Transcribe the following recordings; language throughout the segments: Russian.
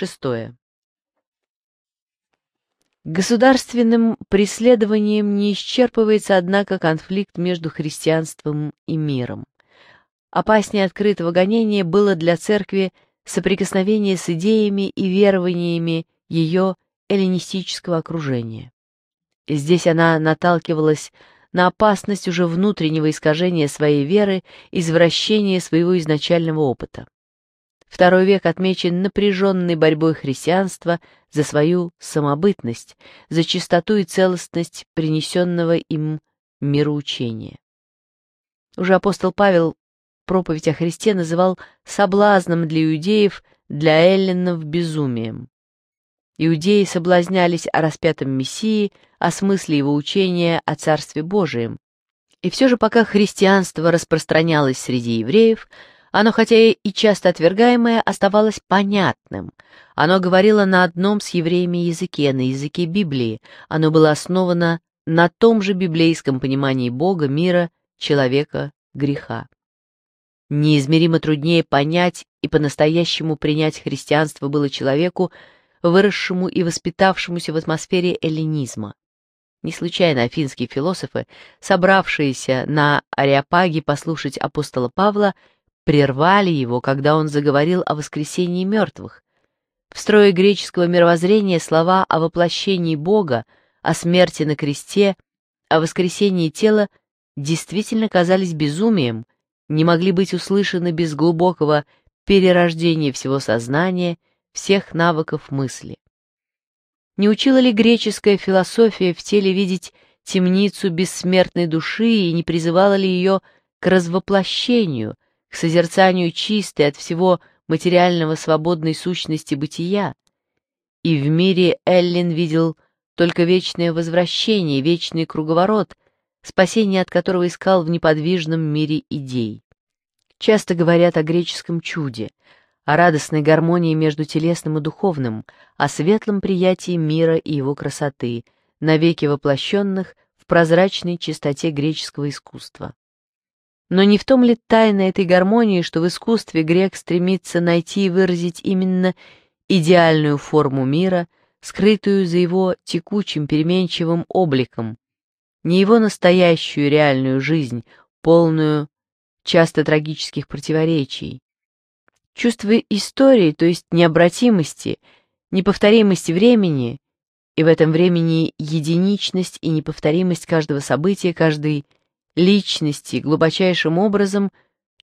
Шестое. Государственным преследованием не исчерпывается, однако, конфликт между христианством и миром. Опаснее открытого гонения было для церкви соприкосновение с идеями и верованиями ее эллинистического окружения. Здесь она наталкивалась на опасность уже внутреннего искажения своей веры, извращения своего изначального опыта. Второй век отмечен напряженной борьбой христианства за свою самобытность, за чистоту и целостность принесенного им мироучения. Уже апостол Павел проповедь о Христе называл соблазном для иудеев, для эллинов безумием. Иудеи соблазнялись о распятом Мессии, о смысле его учения о Царстве Божием. И все же пока христианство распространялось среди евреев, оно, хотя и часто отвергаемое, оставалось понятным. Оно говорило на одном с евреями языке, на языке Библии. Оно было основано на том же библейском понимании Бога, мира, человека, греха. Неизмеримо труднее понять и по-настоящему принять христианство было человеку, выросшему и воспитавшемуся в атмосфере эллинизма. Не случайно афинские философы, собравшиеся на Ареопаге послушать апостола Павла, прервали его, когда он заговорил о воскресении мертвых. В строе греческого мировоззрения слова о воплощении Бога, о смерти на кресте, о воскресении тела действительно казались безумием, не могли быть услышаны без глубокого перерождения всего сознания, всех навыков мысли. Не учила ли греческая философия в теле видеть темницу бессмертной души и не призывала ли ее к развоплощению, к созерцанию чистой от всего материального свободной сущности бытия, и в мире Эллин видел только вечное возвращение, вечный круговорот, спасение от которого искал в неподвижном мире идей. Часто говорят о греческом чуде, о радостной гармонии между телесным и духовным, о светлом приятии мира и его красоты, навеки воплощенных в прозрачной чистоте греческого искусства. Но не в том ли тайна этой гармонии, что в искусстве грек стремится найти и выразить именно идеальную форму мира, скрытую за его текучим переменчивым обликом, не его настоящую реальную жизнь, полную часто трагических противоречий. Чувство истории, то есть необратимости, неповторимости времени, и в этом времени единичность и неповторимость каждого события, каждой личности, глубочайшим образом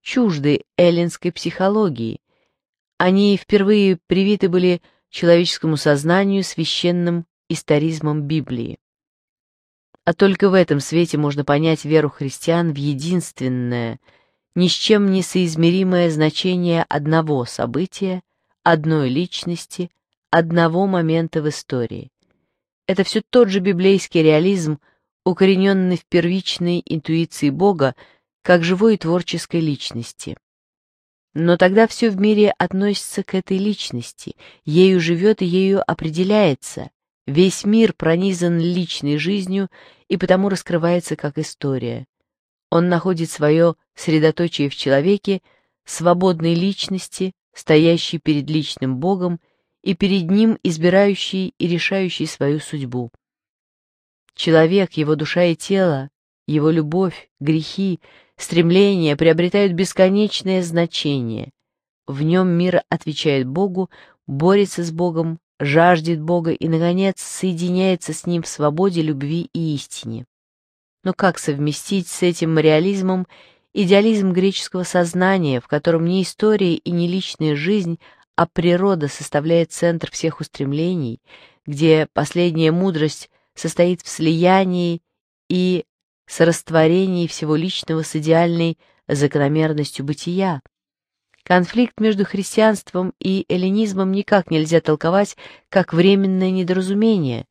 чужды эллинской психологии. Они впервые привиты были человеческому сознанию священным историзмом Библии. А только в этом свете можно понять веру христиан в единственное, ни с чем не соизмеримое значение одного события, одной личности, одного момента в истории. Это все тот же библейский реализм – укорененный в первичной интуиции Бога как живой и творческой личности. Но тогда все в мире относится к этой личности, ею живет и ею определяется. Весь мир пронизан личной жизнью и потому раскрывается как история. Он находит свое средоточие в человеке, свободной личности, стоящей перед личным Богом и перед ним избирающей и решающей свою судьбу. Человек, его душа и тело, его любовь, грехи, стремления приобретают бесконечное значение. В нем мир отвечает Богу, борется с Богом, жаждет Бога и, наконец, соединяется с Ним в свободе, любви и истине. Но как совместить с этим реализмом идеализм греческого сознания, в котором не история и не личная жизнь, а природа составляет центр всех устремлений, где последняя мудрость состоит в слиянии и сорастворении всего личного с идеальной закономерностью бытия. Конфликт между христианством и эллинизмом никак нельзя толковать как временное недоразумение.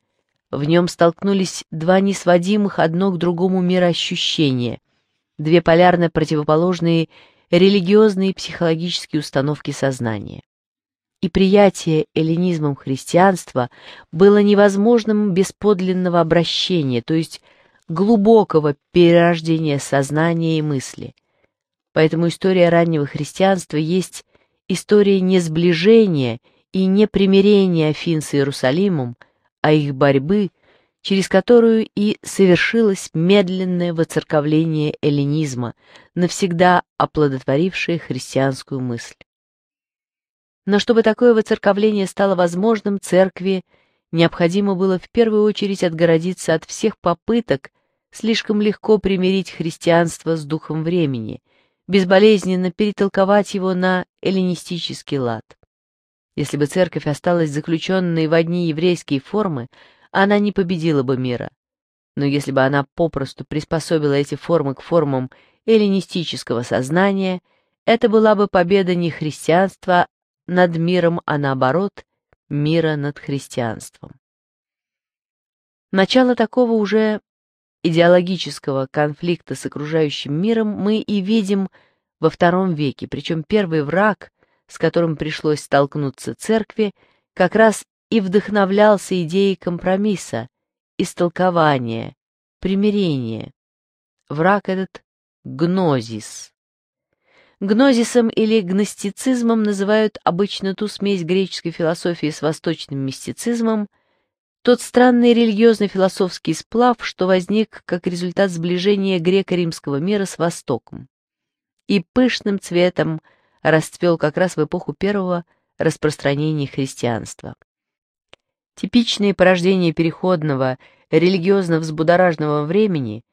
В нем столкнулись два несводимых одно к другому мироощущения, две полярно противоположные религиозные и психологические установки сознания и приятие эллинизмом христианства было невозможным без подлинного обращения, то есть глубокого перерождения сознания и мысли. Поэтому история раннего христианства есть история не сближения и не примирения Афин с Иерусалимом, а их борьбы, через которую и совершилось медленное воцерковление эллинизма, навсегда оплодотворившее христианскую мысль. Но чтобы такое воцерковление стало возможным, церкви необходимо было в первую очередь отгородиться от всех попыток слишком легко примирить христианство с духом времени, безболезненно перетолковать его на эллинистический лад. Если бы церковь осталась заключенной в одни еврейские формы, она не победила бы мира. Но если бы она попросту приспособила эти формы к формам эллинистического сознания, это была бы победа не христианства, над миром, а наоборот, мира над христианством. Начало такого уже идеологического конфликта с окружающим миром мы и видим во втором веке, причем первый враг, с которым пришлось столкнуться церкви, как раз и вдохновлялся идеей компромисса, истолкования, примирения. Враг этот — гнозис. Гнозисом или гностицизмом называют обычно ту смесь греческой философии с восточным мистицизмом, тот странный религиозно-философский сплав, что возник как результат сближения греко-римского мира с Востоком и пышным цветом расцвел как раз в эпоху первого распространения христианства. Типичные порождения переходного, религиозно-взбудораженного времени –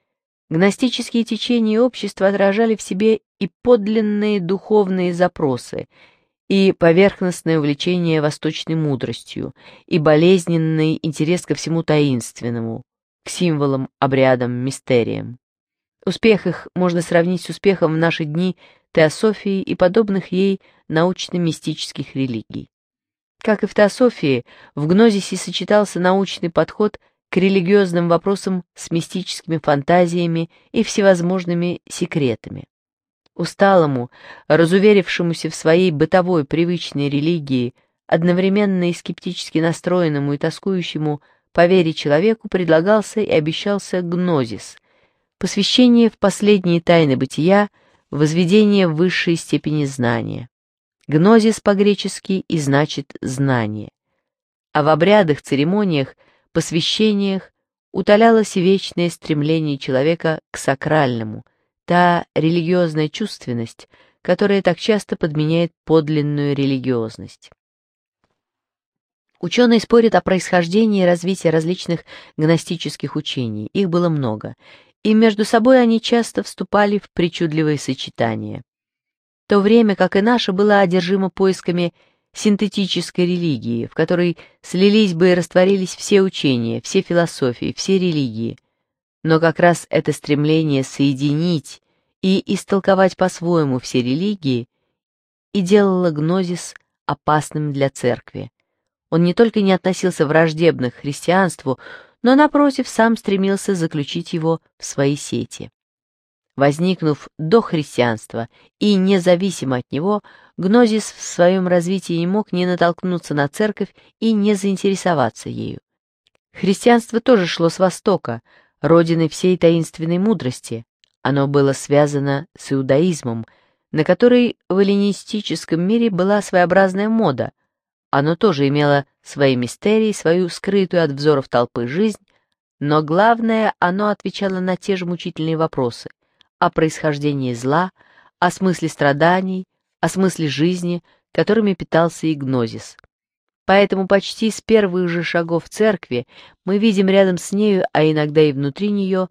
Гностические течения общества отражали в себе и подлинные духовные запросы, и поверхностное увлечение восточной мудростью, и болезненный интерес ко всему таинственному, к символам, обрядам, мистериям. Успех их можно сравнить с успехом в наши дни теософии и подобных ей научно-мистических религий. Как и в теософии, в гнозисе сочетался научный подход к религиозным вопросам с мистическими фантазиями и всевозможными секретами. Усталому, разуверившемуся в своей бытовой привычной религии, одновременно и скептически настроенному и тоскующему по вере человеку предлагался и обещался гнозис, посвящение в последние тайны бытия, возведение в высшей степени знания. Гнозис по-гречески и значит «знание». А в обрядах, церемониях посвящениях утолялось вечное стремление человека к сакральному, та религиозная чувственность, которая так часто подменяет подлинную религиозность. Ученые спорят о происхождении и развитии различных гностических учений, их было много, и между собой они часто вступали в причудливые сочетания. То время, как и наше, было одержимо поисками синтетической религии, в которой слились бы и растворились все учения, все философии, все религии. Но как раз это стремление соединить и истолковать по-своему все религии и делало гнозис опасным для церкви. Он не только не относился враждебно к христианству, но, напротив, сам стремился заключить его в свои сети возникнув до христианства и независимо от него, гнозис в своем развитии не мог не натолкнуться на церковь и не заинтересоваться ею. Христианство тоже шло с Востока, родины всей таинственной мудрости. Оно было связано с иудаизмом, на который в эллинистическом мире была своеобразная мода. Оно тоже имело свои мистерии, свою скрытую от взоров толпы жизнь, но главное, оно отвечало на те же мучительные вопросы – о происхождении зла, о смысле страданий, о смысле жизни, которыми питался Игнозис. Поэтому почти с первых же шагов церкви мы видим рядом с нею, а иногда и внутри нее,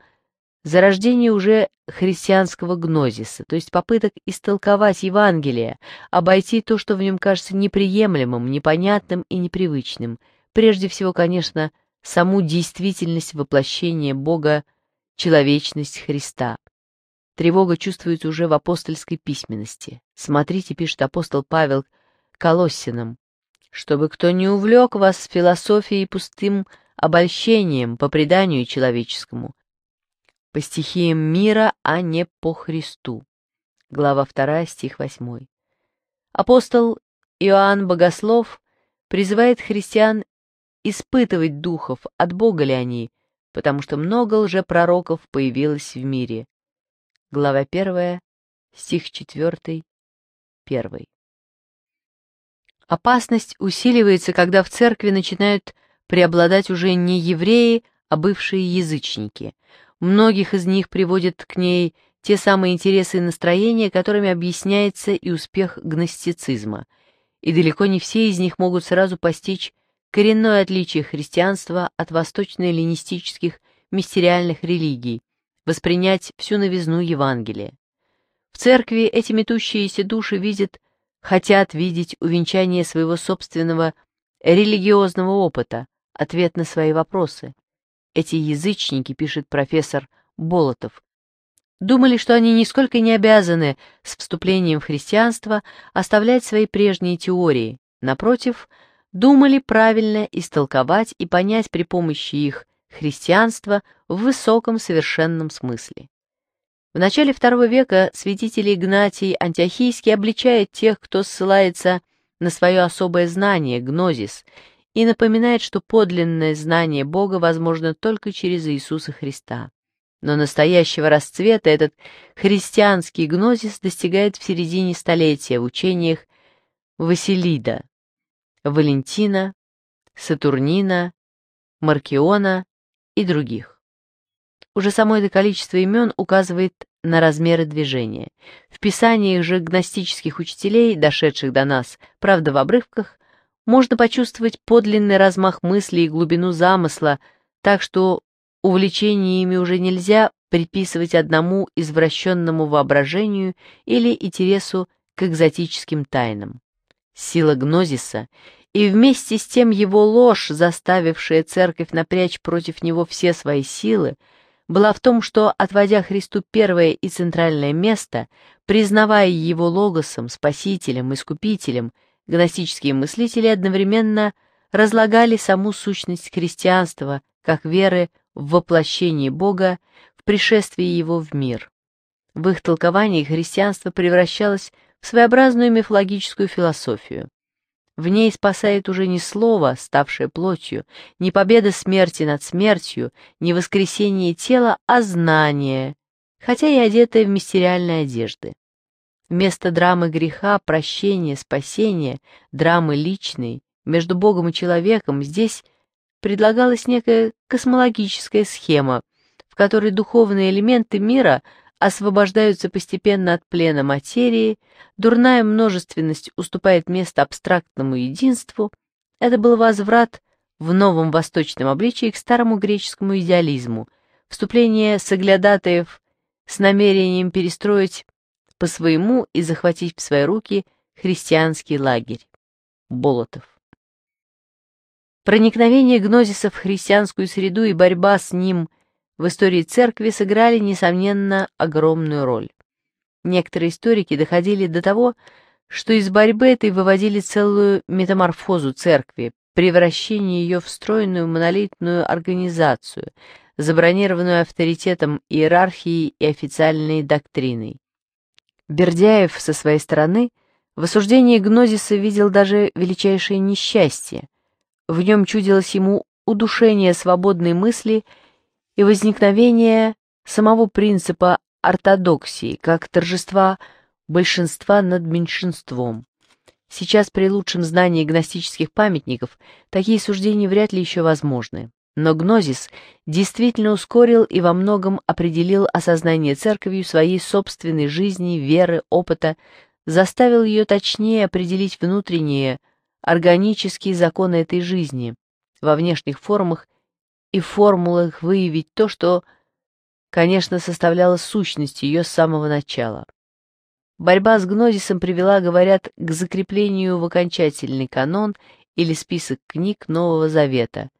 зарождение уже христианского гнозиса, то есть попыток истолковать Евангелие, обойти то, что в нем кажется неприемлемым, непонятным и непривычным, прежде всего, конечно, саму действительность воплощения Бога, человечность Христа. Тревога чувствуется уже в апостольской письменности. Смотрите, пишет апостол Павел Колоссинам, чтобы кто не увлек вас философией и пустым обольщением по преданию человеческому, по стихиям мира, а не по Христу. Глава 2, стих 8. Апостол Иоанн Богослов призывает христиан испытывать духов, от Бога ли они, потому что много лжепророков появилось в мире. Глава первая, стих 4, 1. Опасность усиливается, когда в церкви начинают преобладать уже не евреи, а бывшие язычники. Многих из них приводят к ней те самые интересы и настроения, которыми объясняется и успех гностицизма. И далеко не все из них могут сразу постичь коренное отличие христианства от восточно-эллинистических мистериальных религий, воспринять всю новизну Евангелия. В церкви эти метущиеся души видят, хотят видеть увенчание своего собственного религиозного опыта, ответ на свои вопросы. Эти язычники, пишет профессор Болотов, думали, что они нисколько не обязаны с вступлением в христианство оставлять свои прежние теории. Напротив, думали правильно истолковать и понять при помощи их христианство в высоком совершенном смысле. В начале II века святитель Игнатий Антиохийский обличает тех, кто ссылается на свое особое знание, гнозис, и напоминает, что подлинное знание Бога возможно только через Иисуса Христа. Но настоящего расцвета этот христианский гнозис достигает в середине столетия в учениях Василида, Валентина, Сатурнина, Маркиона и других. Уже само это количество имен указывает на размеры движения. В писаниях же гностических учителей, дошедших до нас, правда в обрывках, можно почувствовать подлинный размах мысли и глубину замысла, так что увлечение ими уже нельзя приписывать одному извращенному воображению или интересу к экзотическим тайнам. Сила гнозиса и вместе с тем его ложь, заставившая церковь напрячь против него все свои силы, была в том, что, отводя Христу первое и центральное место, признавая его логосом, спасителем, искупителем, гностические мыслители одновременно разлагали саму сущность христианства как веры в воплощение Бога, в пришествие его в мир. В их толковании христианство превращалось в своеобразную мифологическую философию. В ней спасает уже не слово, ставшее плотью, не победа смерти над смертью, не воскресение тела, а знание, хотя и одетое в мистериальные одежды. Вместо драмы греха, прощения, спасения, драмы личной, между Богом и человеком, здесь предлагалась некая космологическая схема, в которой духовные элементы мира освобождаются постепенно от плена материи, дурная множественность уступает место абстрактному единству, это был возврат в новом восточном обличии к старому греческому идеализму, вступление соглядатаев с намерением перестроить по своему и захватить в свои руки христианский лагерь. Болотов. Проникновение гнозиса в христианскую среду и борьба с ним – в истории церкви сыграли, несомненно, огромную роль. Некоторые историки доходили до того, что из борьбы этой выводили целую метаморфозу церкви, превращение ее в стройную монолитную организацию, забронированную авторитетом иерархии и официальной доктриной. Бердяев со своей стороны в осуждении Гнозиса видел даже величайшее несчастье. В нем чудилось ему удушение свободной мысли и и возникновение самого принципа ортодоксии как торжества большинства над меньшинством. Сейчас при лучшем знании гностических памятников такие суждения вряд ли еще возможны. Но гнозис действительно ускорил и во многом определил осознание церковью своей собственной жизни, веры, опыта, заставил ее точнее определить внутренние, органические законы этой жизни, во внешних формах и в формулах выявить то, что, конечно, составляло сущность ее с самого начала. Борьба с гнозисом привела, говорят, к закреплению в окончательный канон или список книг Нового Завета,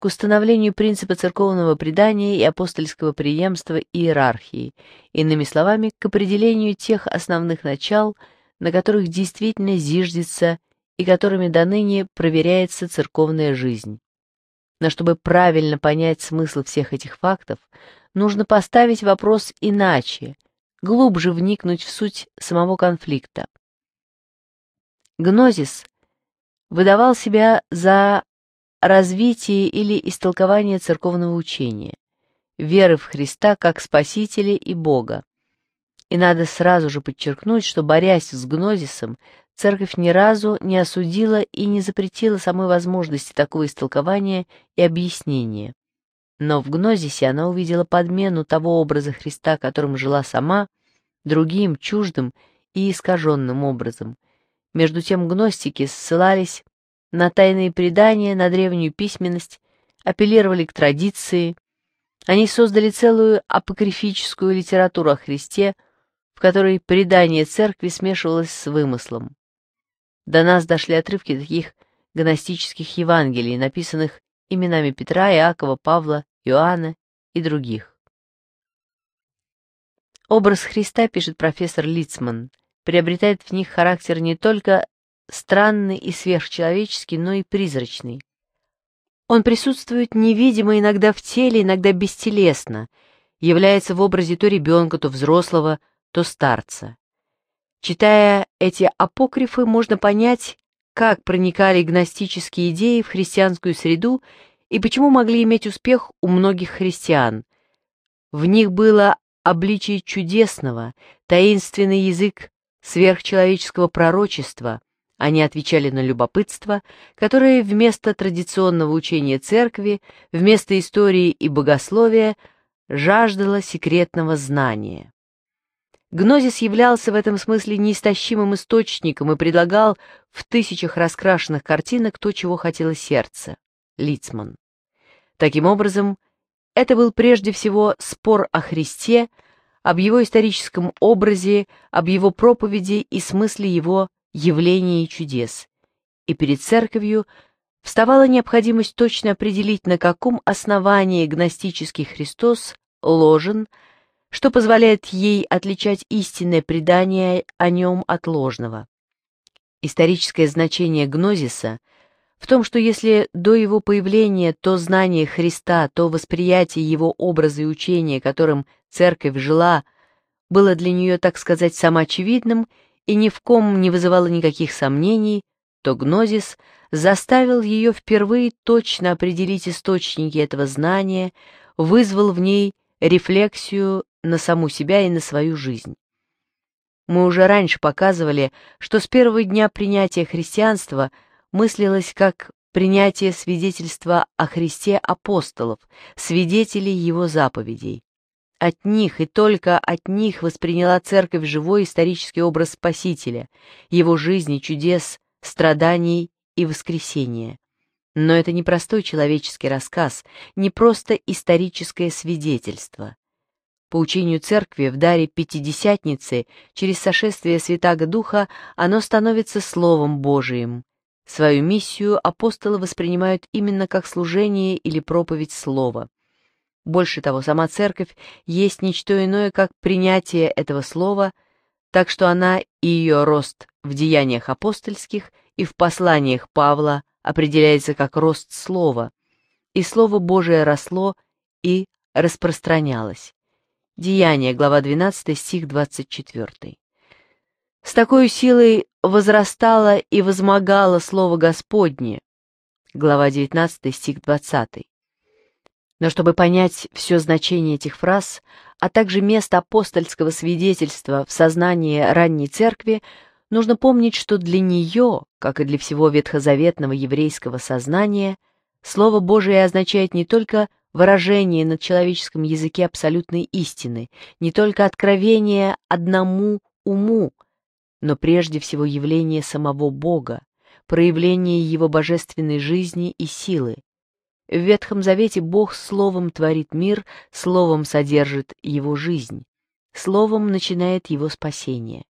к установлению принципа церковного предания и апостольского преемства иерархии, иными словами, к определению тех основных начал, на которых действительно зиждется и которыми доныне проверяется церковная жизнь. Но чтобы правильно понять смысл всех этих фактов, нужно поставить вопрос иначе, глубже вникнуть в суть самого конфликта. Гнозис выдавал себя за развитие или истолкование церковного учения, веры в Христа как Спасителя и Бога. И надо сразу же подчеркнуть, что, борясь с гнозисом, церковь ни разу не осудила и не запретила самой возможности такого истолкования и объяснения. Но в гнозисе она увидела подмену того образа Христа, которым жила сама, другим, чуждым и искаженным образом. Между тем гностики ссылались на тайные предания, на древнюю письменность, апеллировали к традиции. Они создали целую апокрифическую литературу о Христе, в которой предание церкви смешивалось с вымыслом. До нас дошли отрывки таких гностических Евангелий, написанных именами Петра, Иакова, Павла, Иоанна и других. Образ Христа, пишет профессор Лицман, приобретает в них характер не только странный и сверхчеловеческий, но и призрачный. Он присутствует невидимо иногда в теле, иногда бестелесно, является в образе то ребенка, то взрослого, то старца. Читая эти апокрифы, можно понять, как проникали гностические идеи в христианскую среду и почему могли иметь успех у многих христиан. В них было обличие чудесного, таинственный язык сверхчеловеческого пророчества. Они отвечали на любопытство, которое вместо традиционного учения церкви, вместо истории и богословия жаждало секретного знания. Гнозис являлся в этом смысле неистощимым источником и предлагал в тысячах раскрашенных картинок то, чего хотело сердце — Лицман. Таким образом, это был прежде всего спор о Христе, об его историческом образе, об его проповеди и смысле его явления и чудес. И перед церковью вставала необходимость точно определить, на каком основании гностический Христос ложен, что позволяет ей отличать истинное предание о нем от ложного. Историческое значение гнозиса в том, что если до его появления то знание Христа, то восприятие его образа и учения, которым церковь жила, было для нее, так сказать, самоочевидным и ни в ком не вызывало никаких сомнений, то гнозис заставил ее впервые точно определить источники этого знания, вызвал в ней рефлексию на саму себя и на свою жизнь. Мы уже раньше показывали, что с первого дня принятия христианства мыслилось как принятие свидетельства о Христе апостолов, свидетелей его заповедей. От них и только от них восприняла церковь живой исторический образ Спасителя, его жизни, чудес, страданий и воскресения. Но это не простой человеческий рассказ, не просто историческое свидетельство. По учению церкви в даре Пятидесятницы через сошествие Святаго Духа оно становится Словом Божиим. Свою миссию апостолы воспринимают именно как служение или проповедь Слова. Больше того, сама церковь есть ничто иное, как принятие этого слова, так что она и ее рост в деяниях апостольских и в посланиях Павла определяется как рост слова, и слово Божие росло и распространялось. Деяние, глава 12, стих 24. С такой силой возрастало и возмогало слово Господне, глава 19, стих 20. Но чтобы понять все значение этих фраз, а также место апостольского свидетельства в сознании ранней церкви, нужно помнить, что для нее, как и для всего ветхозаветного еврейского сознания, Слово Божие означает не только выражение на человеческом языке абсолютной истины, не только откровение одному уму, но прежде всего явление самого Бога, проявление Его божественной жизни и силы. В Ветхом Завете Бог словом творит мир, словом содержит его жизнь, словом начинает его спасение.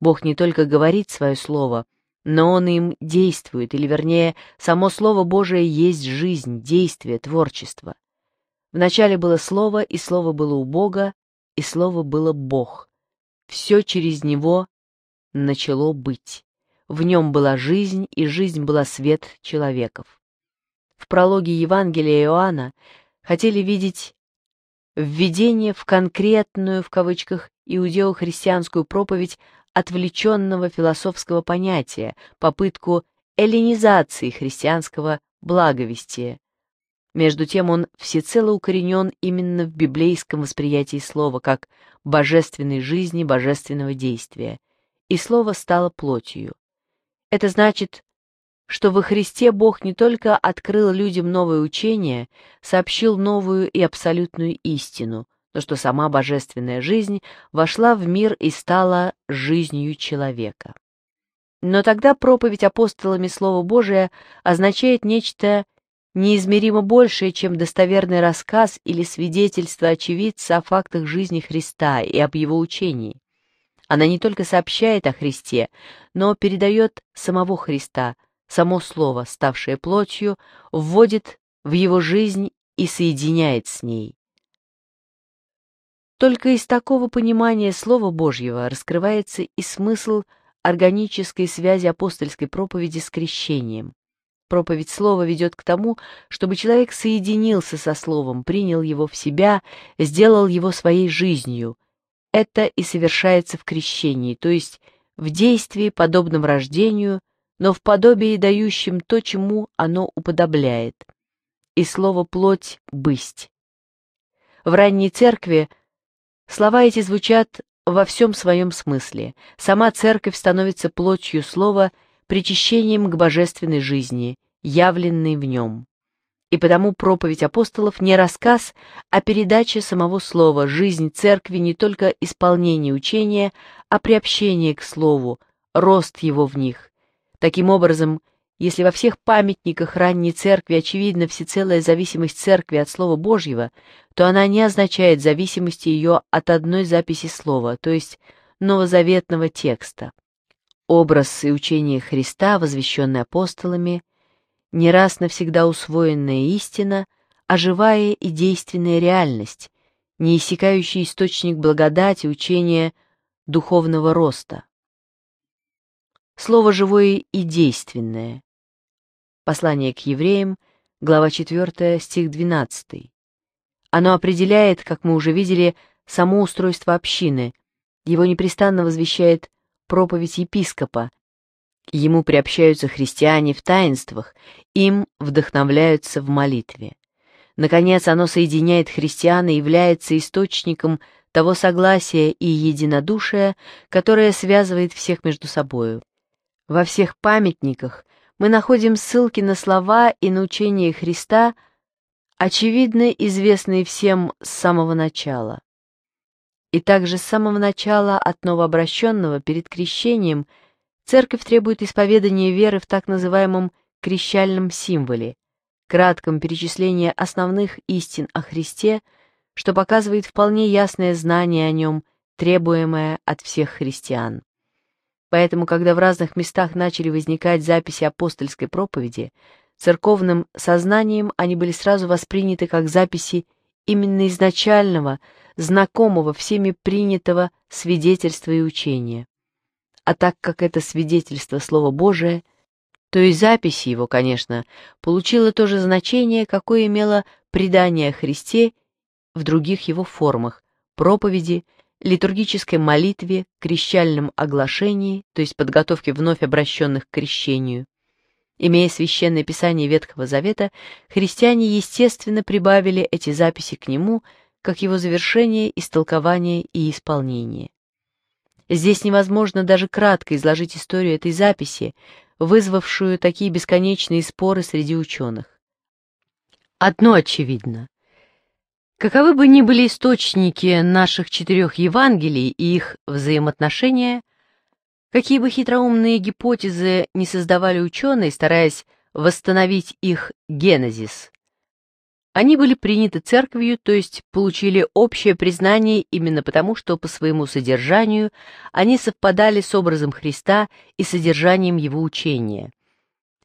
Бог не только говорит свое слово, но Он им действует, или вернее, само Слово Божие есть жизнь, действие, творчество. Вначале было Слово, и Слово было у Бога, и Слово было Бог. Все через Него начало быть. В нем была жизнь, и жизнь была свет человеков. В прологе Евангелия Иоанна хотели видеть введение в конкретную, в кавычках, иудео-христианскую проповедь отвлеченного философского понятия, попытку эллинизации христианского благовестия, между тем он всецело укоренен именно в библейском восприятии слова как божественной жизни, божественного действия, и слово стало плотью. Это значит, что во Христе Бог не только открыл людям новое учение, сообщил новую и абсолютную истину, но что сама божественная жизнь вошла в мир и стала жизнью человека. Но тогда проповедь апостолами Слова Божия означает нечто неизмеримо большее, чем достоверный рассказ или свидетельство очевидца о фактах жизни Христа и об его учении. Она не только сообщает о Христе, но передает самого Христа, само Слово, ставшее плотью, вводит в его жизнь и соединяет с ней. Только из такого понимания Слова Божьего раскрывается и смысл органической связи апостольской проповеди с крещением. Проповедь слова ведет к тому, чтобы человек соединился со словом, принял его в себя, сделал его своей жизнью. Это и совершается в крещении, то есть в действии, подобном рождению, но в подобии, дающем то, чему оно уподобляет. И слово «плоть» — «бысть». В ранней церкви слова эти звучат во всем своем смысле. Сама церковь становится плотью слова, причащением к божественной жизни, явленный в нем. И потому проповедь апостолов не рассказ, а передача самого слова, жизнь церкви не только исполнение учения, а приобщение к слову, рост его в них. Таким образом, если во всех памятниках ранней церкви очевидна всецелая зависимость церкви от Слова Божьего, то она не означает зависимости ее от одной записи слова, то есть новозаветного текста. Образ и учение Христа, возвещенный апостолами – не раз навсегда усвоенная истина, а живая и действенная реальность, неиссякающий источник благодати, учения, духовного роста. Слово живое и действенное. Послание к евреям, глава 4, стих 12. Оно определяет, как мы уже видели, само устройство общины, его непрестанно возвещает проповедь епископа, Ему приобщаются христиане в таинствах, им вдохновляются в молитве. Наконец, оно соединяет христиан и является источником того согласия и единодушия, которое связывает всех между собою. Во всех памятниках мы находим ссылки на слова и на учение Христа, очевидно известные всем с самого начала. И также с самого начала от новообращенного перед крещением – Церковь требует исповедания веры в так называемом крещальном символе, кратком перечислении основных истин о Христе, что показывает вполне ясное знание о нем, требуемое от всех христиан. Поэтому, когда в разных местах начали возникать записи апостольской проповеди, церковным сознанием они были сразу восприняты как записи именно изначального, знакомого всеми принятого свидетельства и учения а так как это свидетельство Слова Божия, то и запись его, конечно, получила то же значение, какое имело предание Христе в других его формах – проповеди, литургической молитве, крещальном оглашении, то есть подготовке вновь обращенных к крещению. Имея священное писание Ветхого Завета, христиане, естественно, прибавили эти записи к нему, как его завершение, истолкование и исполнение. Здесь невозможно даже кратко изложить историю этой записи, вызвавшую такие бесконечные споры среди ученых. Одно очевидно. Каковы бы ни были источники наших четырех Евангелий и их взаимоотношения, какие бы хитроумные гипотезы не создавали ученые, стараясь восстановить их генезис, они были приняты церковью, то есть получили общее признание именно потому, что по своему содержанию они совпадали с образом Христа и содержанием его учения,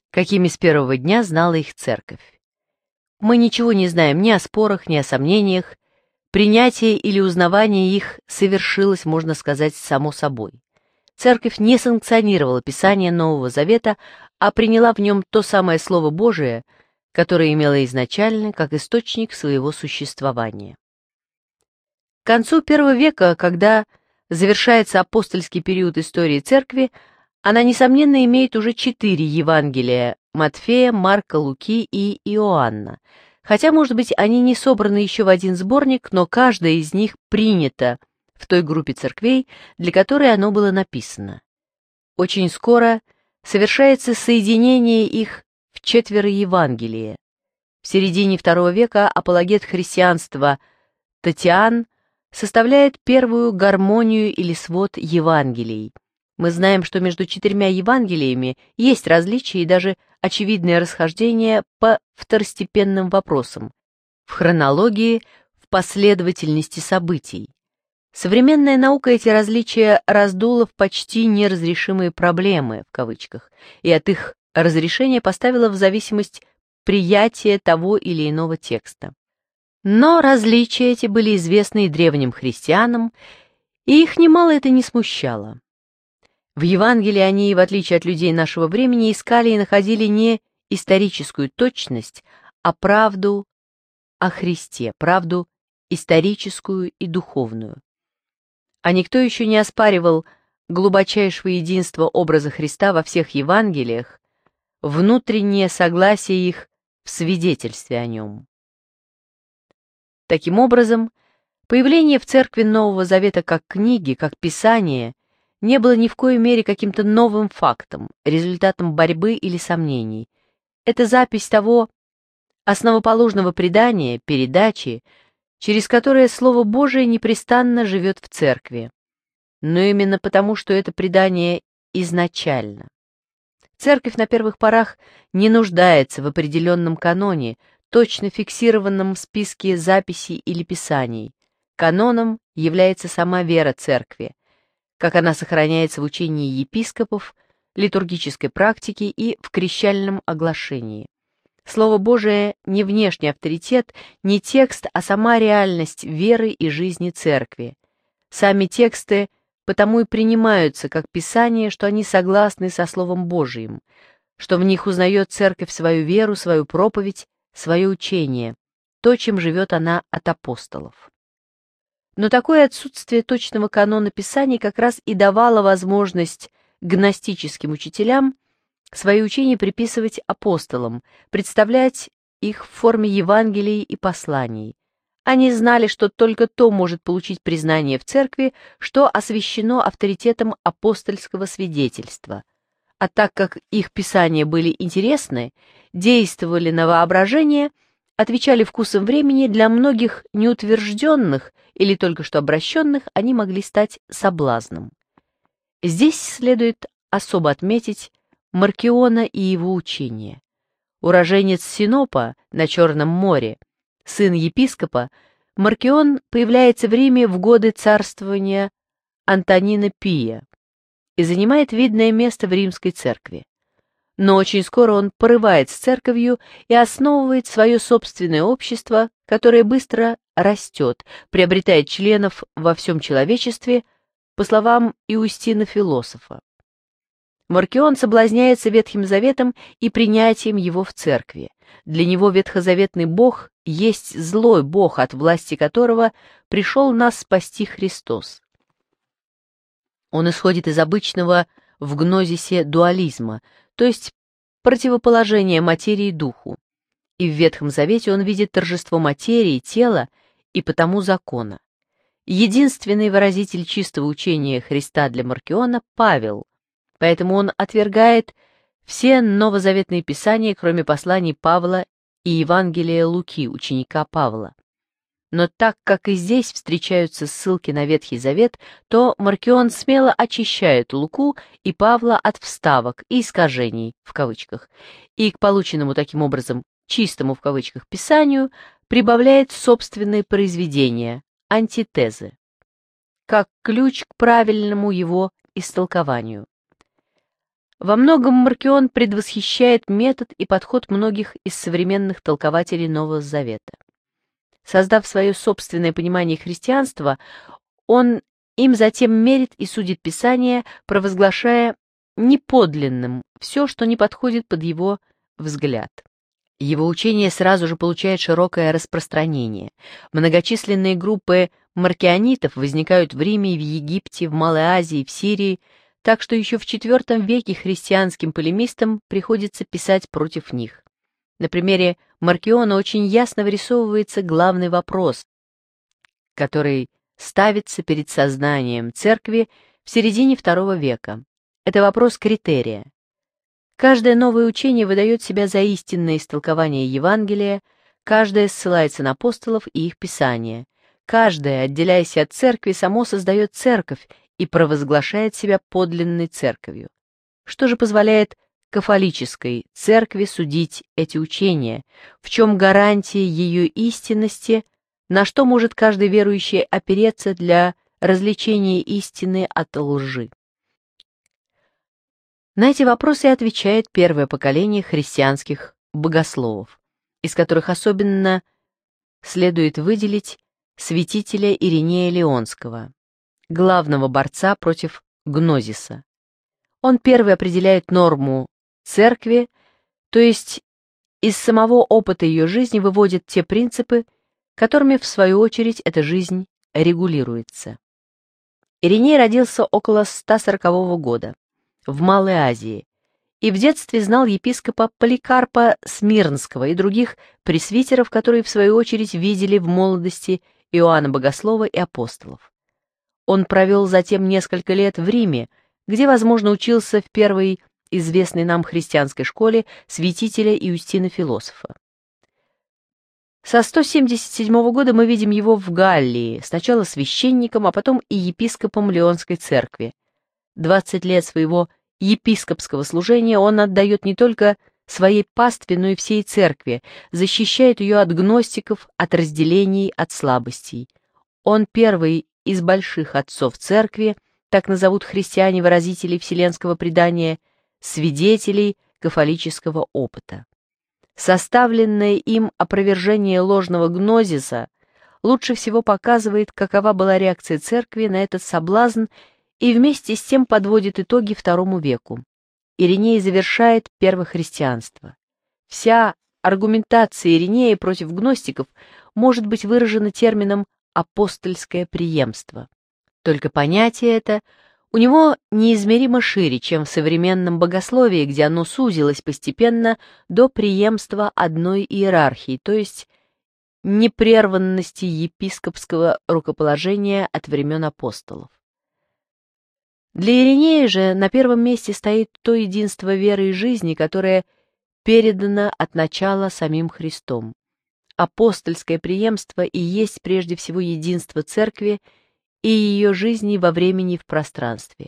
какими с первого дня знала их церковь. Мы ничего не знаем ни о спорах, ни о сомнениях, принятие или узнавание их совершилось, можно сказать, само собой. Церковь не санкционировала Писание Нового Завета, а приняла в нем то самое Слово Божие – которое имело изначально как источник своего существования. К концу первого века, когда завершается апостольский период истории Церкви, она, несомненно, имеет уже четыре Евангелия – Матфея, Марка, Луки и Иоанна. Хотя, может быть, они не собраны еще в один сборник, но каждая из них принята в той группе церквей, для которой оно было написано. Очень скоро совершается соединение их в четверо Евангелие. В середине II века апологет христианства Татьян составляет первую гармонию или свод Евангелий. Мы знаем, что между четырьмя Евангелиями есть различия и даже очевидное расхождение по второстепенным вопросам, в хронологии, в последовательности событий. Современная наука эти различия раздула в почти неразрешимые проблемы, в кавычках, и от их разрешение поставило в зависимость приятие того или иного текста. Но различия эти были известны и древним христианам, и их немало это не смущало. В Евангелии они, в отличие от людей нашего времени, искали и находили не историческую точность, а правду о Христе, правду историческую и духовную. А никто еще не оспаривал глубочайшего единства образа Христа во всех Евангелиях внутреннее согласие их в свидетельстве о нем. Таким образом, появление в церкви Нового Завета как книги, как писания, не было ни в коей мере каким-то новым фактом, результатом борьбы или сомнений. Это запись того основоположного предания, передачи, через которое Слово Божие непрестанно живет в церкви. Но именно потому, что это предание изначально. Церковь на первых порах не нуждается в определенном каноне, точно фиксированном в списке записей или писаний. Каноном является сама вера церкви, как она сохраняется в учении епископов, литургической практике и в крещальном оглашении. Слово Божие не внешний авторитет, не текст, а сама реальность веры и жизни церкви. Сами тексты потому и принимаются как Писание, что они согласны со Словом Божиим, что в них узнает Церковь свою веру, свою проповедь, свое учение, то, чем живет она от апостолов. Но такое отсутствие точного канона Писания как раз и давало возможность гностическим учителям свои учения приписывать апостолам, представлять их в форме Евангелий и посланий, они знали, что только то может получить признание в церкви, что освящено авторитетом апостольского свидетельства. А так как их писания были интересны, действовали на воображение, отвечали вкусом времени, для многих неутвержденных или только что обращенных они могли стать соблазном. Здесь следует особо отметить Маркиона и его учение. Уроженец Синопа на Черном море – сын епископа, Маркион появляется в Риме в годы царствования Антонина Пия и занимает видное место в римской церкви. Но очень скоро он порывает с церковью и основывает свое собственное общество, которое быстро растет, приобретает членов во всем человечестве, по словам Иустина-философа. Маркион соблазняется Ветхим Заветом и принятием его в церкви. Для него ветхозаветный Бог есть злой Бог, от власти которого пришел нас спасти Христос. Он исходит из обычного в гнозисе дуализма, то есть противоположения материи духу. И в Ветхом Завете он видит торжество материи, тела и потому закона. Единственный выразитель чистого учения Христа для Маркиона – Павел, поэтому он отвергает – все новозаветные писания, кроме посланий Павла и Евангелия Луки, ученика Павла. Но так как и здесь встречаются ссылки на Ветхий Завет, то Маркион смело очищает Луку и Павла от вставок и искажений, в кавычках, и к полученному таким образом «чистому» в кавычках писанию прибавляет собственные произведения, антитезы, как ключ к правильному его истолкованию. Во многом Маркион предвосхищает метод и подход многих из современных толкователей Нового Завета. Создав свое собственное понимание христианства, он им затем мерит и судит Писание, провозглашая неподлинным все, что не подходит под его взгляд. Его учение сразу же получает широкое распространение. Многочисленные группы маркионитов возникают в Риме, в Египте, в Малой Азии, в Сирии – так что еще в IV веке христианским полемистам приходится писать против них. На примере Маркиона очень ясно вырисовывается главный вопрос, который ставится перед сознанием церкви в середине II века. Это вопрос критерия. Каждое новое учение выдает себя за истинное истолкование Евангелия, каждое ссылается на апостолов и их писания, Каждое, отделяясь от церкви, само создает церковь и провозглашает себя подлинной церковью. Что же позволяет кафолической церкви судить эти учения, в чем гарантия ее истинности, на что может каждый верующий опереться для развлечения истины от лжи. На эти вопросы отвечает первое поколение христианских богословов, из которых особенно следует выделить святителя Иринея Леонского, главного борца против гнозиса. Он первый определяет норму церкви, то есть из самого опыта ее жизни выводит те принципы, которыми, в свою очередь, эта жизнь регулируется. Ириней родился около 140 года в Малой Азии и в детстве знал епископа Поликарпа Смирнского и других пресвитеров, которые, в свою очередь, видели в молодости Иоанна Богослова и апостолов. Он провел затем несколько лет в Риме, где, возможно, учился в первой известной нам христианской школе святителя Иустина Философа. Со 177 года мы видим его в Галлии, сначала священником, а потом и епископом Леонской церкви. 20 лет своего епископского служения он отдает не только своей пастве, но и всей церкви, защищает ее от гностиков, от разделений, от слабостей. Он первый из больших отцов церкви, так назовут христиане выразителей вселенского предания, свидетелей кафолического опыта. Составленное им опровержение ложного гнозиса лучше всего показывает, какова была реакция церкви на этот соблазн и вместе с тем подводит итоги второму веку. Ириней завершает первохристианство. Вся аргументация Иринея против гностиков может быть выражена термином апостольское преемство. Только понятие это у него неизмеримо шире, чем в современном богословии, где оно сузилось постепенно до преемства одной иерархии, то есть непрерванности епископского рукоположения от времен апостолов. Для Иринея же на первом месте стоит то единство веры и жизни, которое передано от начала самим Христом апостольское преемство и есть прежде всего единство церкви и ее жизни во времени и в пространстве.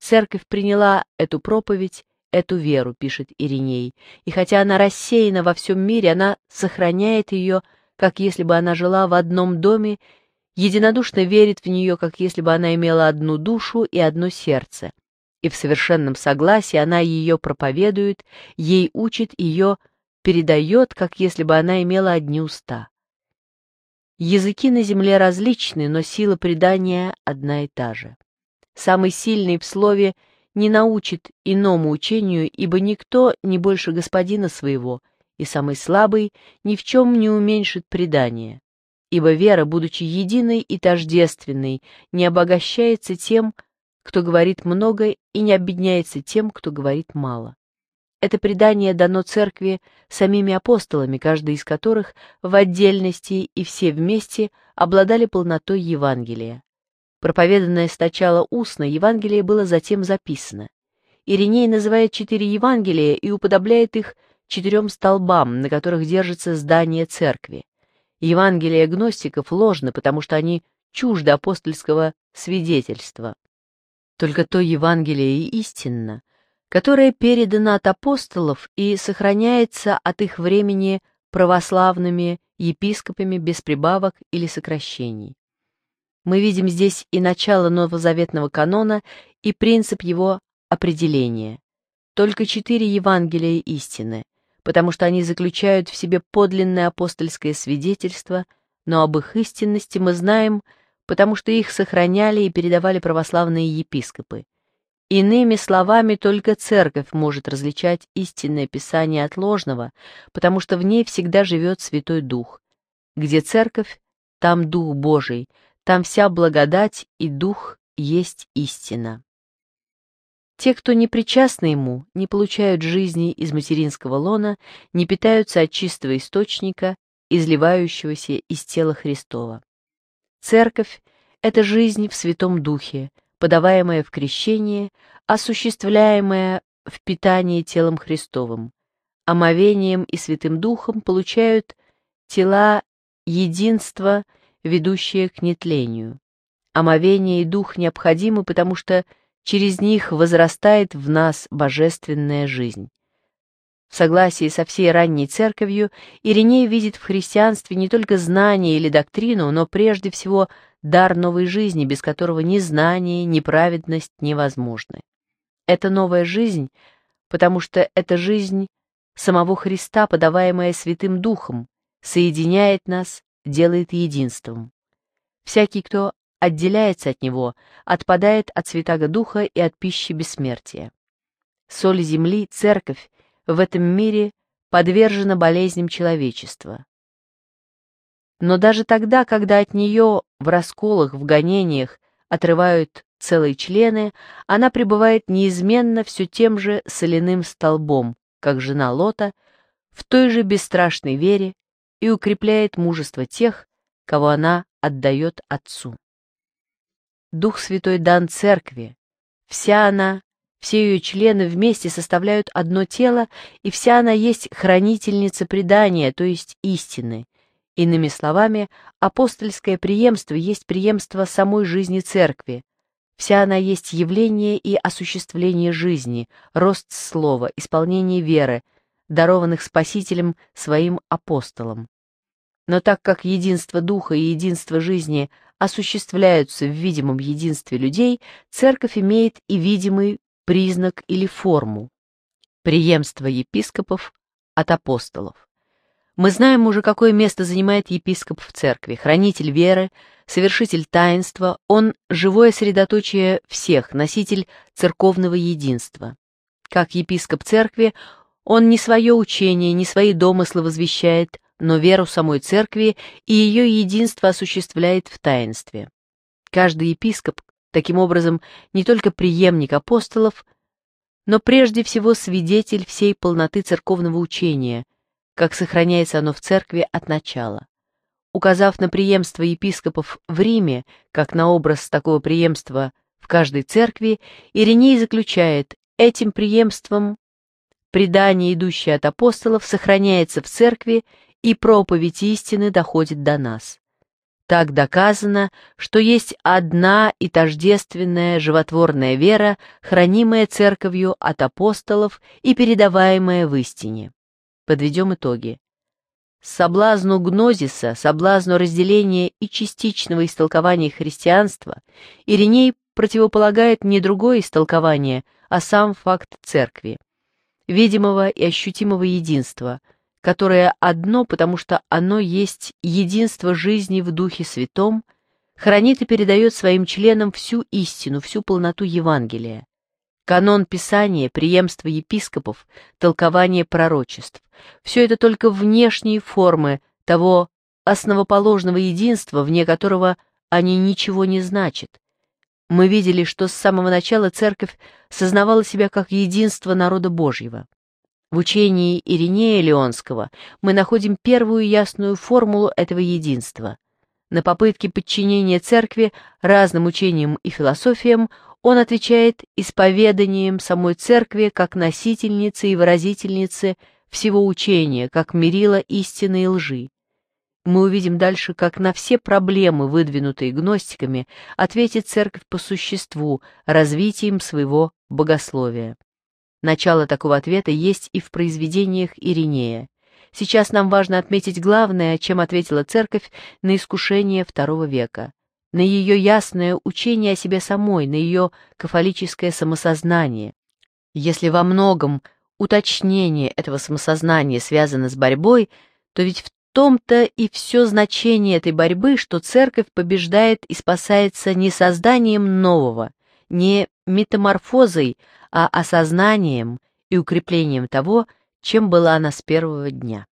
Церковь приняла эту проповедь, эту веру, пишет Ириней, и хотя она рассеяна во всем мире, она сохраняет ее, как если бы она жила в одном доме, единодушно верит в нее, как если бы она имела одну душу и одно сердце. И в совершенном согласии она ее проповедует, ей учит ее передает, как если бы она имела одни уста. Языки на земле различны, но сила предания одна и та же. Самый сильный в слове не научит иному учению, ибо никто не больше господина своего, и самый слабый ни в чем не уменьшит предание. Ибо вера, будучи единой и тождественной, не обогащается тем, кто говорит много, и не обедняется тем, кто говорит мало. Это предание дано церкви самими апостолами, каждый из которых в отдельности и все вместе обладали полнотой Евангелия. Проповеданное сначала устно, Евангелие было затем записано. Ириней называет четыре Евангелия и уподобляет их четырем столбам, на которых держится здание церкви. Евангелия гностиков ложно, потому что они чужды апостольского свидетельства. Только то Евангелие и истинно, которая передана от апостолов и сохраняется от их времени православными епископами без прибавок или сокращений. Мы видим здесь и начало новозаветного канона, и принцип его определения. Только четыре Евангелия истины, потому что они заключают в себе подлинное апостольское свидетельство, но об их истинности мы знаем, потому что их сохраняли и передавали православные епископы – Иными словами, только церковь может различать истинное Писание от ложного, потому что в ней всегда живет Святой Дух. Где церковь, там Дух Божий, там вся благодать и Дух есть истина. Те, кто не причастны ему, не получают жизни из материнского лона, не питаются от чистого источника, изливающегося из тела Христова. Церковь — это жизнь в Святом Духе — подаваемое в крещении, осуществляемое в питании телом Христовым, омовением и Святым Духом получают тела единства, ведущие к нетлению. Омовение и Дух необходимы, потому что через них возрастает в нас божественная жизнь. В согласии со всей ранней церковью Ириней видит в христианстве не только знание или доктрину, но прежде всего дар новой жизни, без которого ни знание, ни праведность невозможны. Это новая жизнь, потому что эта жизнь самого Христа, подаваемая Святым Духом, соединяет нас, делает единством. Всякий, кто отделяется от него, отпадает от Святаго Духа и от пищи бессмертия. Соль земли, церковь, в этом мире подвержена болезням человечества. Но даже тогда, когда от нее в расколах, в гонениях отрывают целые члены, она пребывает неизменно все тем же соляным столбом, как жена Лота, в той же бесстрашной вере и укрепляет мужество тех, кого она отдает Отцу. Дух Святой дан Церкви, вся она все ее члены вместе составляют одно тело, и вся она есть хранительница предания, то есть истины. Иными словами, апостольское преемство есть преемство самой жизни Церкви. Вся она есть явление и осуществление жизни, рост слова, исполнение веры, дарованных Спасителем своим апостолам. Но так как единство духа и единство жизни осуществляются в видимом единстве людей, церковь имеет и видимый признак или форму. Преемство епископов от апостолов. Мы знаем уже, какое место занимает епископ в церкви, хранитель веры, совершитель таинства, он живое средоточие всех, носитель церковного единства. Как епископ церкви, он не свое учение, не свои домыслы возвещает, но веру самой церкви и ее единство осуществляет в таинстве. Каждый епископ Таким образом, не только преемник апостолов, но прежде всего свидетель всей полноты церковного учения, как сохраняется оно в церкви от начала. Указав на преемство епископов в Риме, как на образ такого преемства в каждой церкви, Ириней заключает, этим преемством предание, идущее от апостолов, сохраняется в церкви, и проповедь истины доходит до нас. Так доказано, что есть одна и тождественная животворная вера, хранимая Церковью от апостолов и передаваемая в истине. Подведем итоги. Соблазну гнозиса, соблазну разделения и частичного истолкования христианства Ириней противополагает не другое истолкование, а сам факт Церкви, видимого и ощутимого единства – которое одно, потому что оно есть единство жизни в Духе Святом, хранит и передает своим членам всю истину, всю полноту Евангелия. Канон Писания, преемство епископов, толкование пророчеств – все это только внешние формы того основоположного единства, вне которого они ничего не значат. Мы видели, что с самого начала Церковь сознавала себя как единство народа Божьего. В учении Иринея Леонского мы находим первую ясную формулу этого единства. На попытки подчинения церкви разным учениям и философиям он отвечает исповеданием самой церкви как носительницы и выразительницы всего учения, как мерила истины и лжи. Мы увидим дальше, как на все проблемы, выдвинутые гностиками, ответит церковь по существу, развитием своего богословия. Начало такого ответа есть и в произведениях Иринея. Сейчас нам важно отметить главное, чем ответила церковь на искушение II века, на ее ясное учение о себе самой, на ее кафолическое самосознание. Если во многом уточнение этого самосознания связано с борьбой, то ведь в том-то и все значение этой борьбы, что церковь побеждает и спасается не созданием нового, не метаморфозой, а осознанием и укреплением того, чем была она с первого дня.